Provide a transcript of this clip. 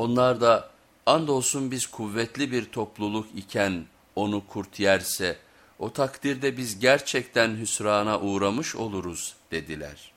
Onlar da andolsun biz kuvvetli bir topluluk iken onu kurt yerse o takdirde biz gerçekten hüsrana uğramış oluruz dediler.